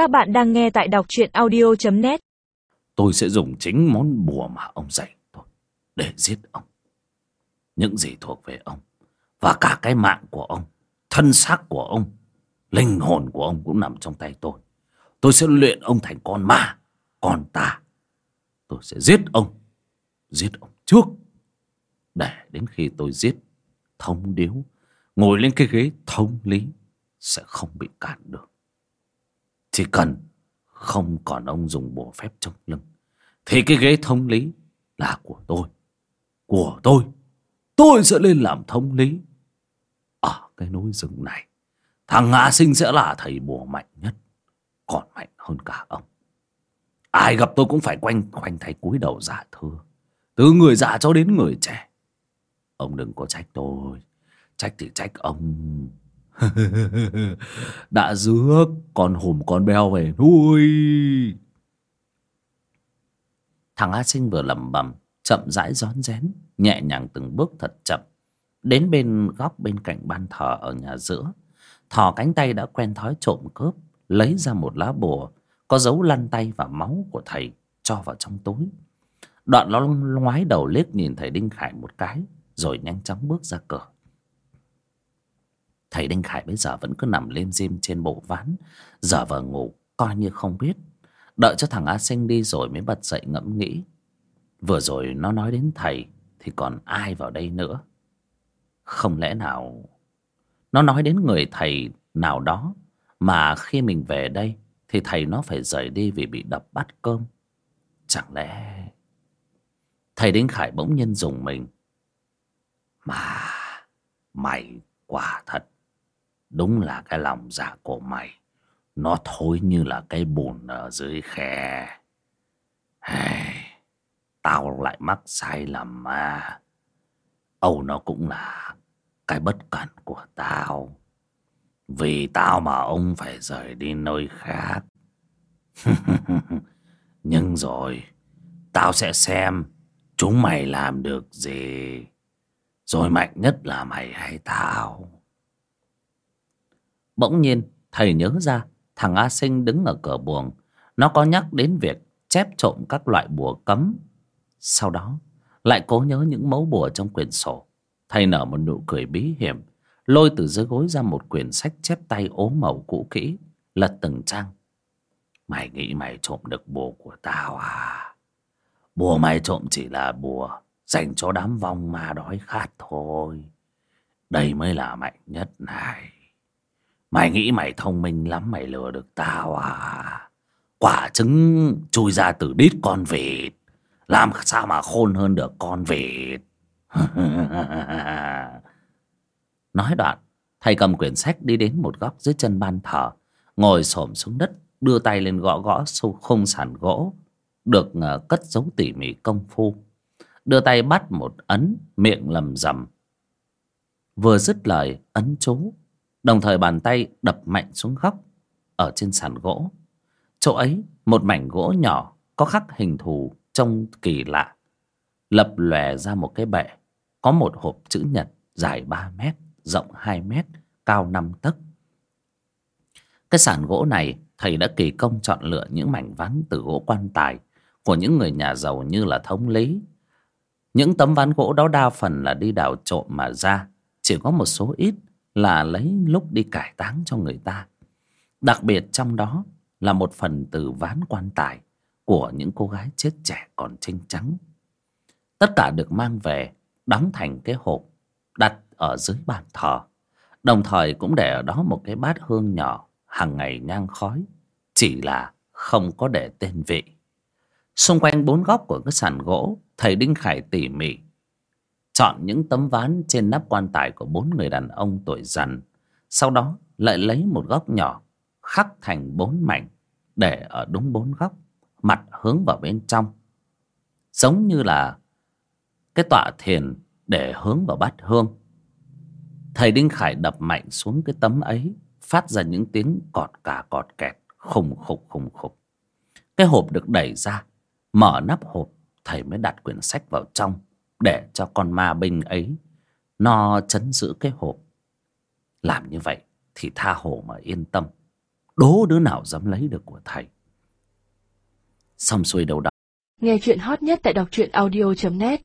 Các bạn đang nghe tại đọc truyện audio.net Tôi sẽ dùng chính món bùa mà ông dạy tôi để giết ông. Những gì thuộc về ông và cả cái mạng của ông, thân xác của ông, linh hồn của ông cũng nằm trong tay tôi. Tôi sẽ luyện ông thành con ma, con ta. Tôi sẽ giết ông, giết ông trước. Để đến khi tôi giết thông điếu, ngồi lên cái ghế thông lý sẽ không bị cản được. Chỉ cần không còn ông dùng bùa phép trong lưng, Thì cái ghế thống lý là của tôi. Của tôi. Tôi sẽ lên làm thống lý Ở cái núi rừng này. Thằng Ngã Sinh sẽ là thầy bùa mạnh nhất, Còn mạnh hơn cả ông. Ai gặp tôi cũng phải quanh quanh thầy cúi đầu giả thưa. Từ người già cho đến người trẻ. Ông đừng có trách tôi. Trách thì trách ông. đã rước con hùm con beo về nuôi. Thằng a sinh vừa lẩm bẩm, chậm rãi rón rén, nhẹ nhàng từng bước thật chậm, đến bên góc bên cạnh ban thờ ở nhà giữa. Thò cánh tay đã quen thói trộm cướp, lấy ra một lá bùa, có dấu lăn tay và máu của thầy cho vào trong túi. Đoạn nó ngoái đầu liếc nhìn thầy đinh khải một cái, rồi nhanh chóng bước ra cửa. Thầy Đinh Khải bây giờ vẫn cứ nằm lim dim trên bộ ván. Giờ vờ ngủ, coi như không biết. Đợi cho thằng A Sinh đi rồi mới bật dậy ngẫm nghĩ. Vừa rồi nó nói đến thầy, Thì còn ai vào đây nữa? Không lẽ nào Nó nói đến người thầy nào đó, Mà khi mình về đây, Thì thầy nó phải rời đi vì bị đập bắt cơm? Chẳng lẽ Thầy Đinh Khải bỗng nhiên dùng mình? Mà, Mày quả thật Đúng là cái lòng dạ của mày. Nó thối như là cái bùn ở dưới khe. Hey, Tao lại mắc sai lầm mà. Âu nó cũng là cái bất cẩn của tao. Vì tao mà ông phải rời đi nơi khác. Nhưng rồi Tao sẽ xem Chúng mày làm được gì. Rồi mạnh nhất là mày hay tao. Bỗng nhiên, thầy nhớ ra, thằng A Sinh đứng ở cửa buồng. Nó có nhắc đến việc chép trộm các loại bùa cấm. Sau đó, lại cố nhớ những mẫu bùa trong quyển sổ. Thầy nở một nụ cười bí hiểm. Lôi từ dưới gối ra một quyển sách chép tay ố màu cũ kỹ. Lật từng trang. Mày nghĩ mày trộm được bùa của tao à? Bùa mày trộm chỉ là bùa dành cho đám vong ma đói khát thôi. Đây mới là mạnh nhất này. Mày nghĩ mày thông minh lắm, mày lừa được tao à? Quả trứng chui ra từ đít con vịt. Làm sao mà khôn hơn được con vịt? Nói đoạn, Thầy cầm quyển sách đi đến một góc dưới chân ban thờ, Ngồi xổm xuống đất, Đưa tay lên gõ gõ sâu khung sàn gỗ, Được ờ, cất giấu tỉ mỉ công phu. Đưa tay bắt một ấn, Miệng lầm rầm. Vừa dứt lời, ấn chú Đồng thời bàn tay đập mạnh xuống góc Ở trên sàn gỗ. Chỗ ấy, một mảnh gỗ nhỏ Có khắc hình thù trông kỳ lạ, Lập lòe ra một cái bệ, Có một hộp chữ nhật Dài 3 mét, Rộng 2 mét, Cao 5 tấc. Cái sàn gỗ này, Thầy đã kỳ công chọn lựa những mảnh ván Từ gỗ quan tài Của những người nhà giàu như là thống lý. Những tấm ván gỗ đó đa phần là đi đào trộm mà ra, Chỉ có một số ít là lấy lúc đi cải táng cho người ta. Đặc biệt trong đó là một phần từ ván quan tài của những cô gái chết trẻ còn trinh trắng. Tất cả được mang về, đóng thành cái hộp, đặt ở dưới bàn thờ. Đồng thời cũng để ở đó một cái bát hương nhỏ, hàng ngày nhang khói, chỉ là không có để tên vị. Xung quanh bốn góc của cái sàn gỗ, thầy đinh khải tỉ mỉ chọn những tấm ván trên nắp quan tài của bốn người đàn ông tuổi dần sau đó, lại lấy một góc nhỏ, khắc thành bốn mảnh, để ở đúng bốn góc, mặt hướng vào bên trong. Giống như là cái tọa thiền để hướng vào bát hương. Thầy đinh khải đập mạnh xuống cái tấm ấy, phát ra những tiếng cọt cả cọt kẹt, khùng khục khùng khục. Cái hộp được đẩy ra, mở nắp hộp, thầy mới đặt quyển sách vào trong để cho con ma binh ấy nó chấn giữ cái hộp. Làm như vậy thì tha hồ mà yên tâm. Đố đứa nào dám lấy được của thầy. Xong xuôi đầu đó. Nghe chuyện hot nhất tại đọc truyện audio.net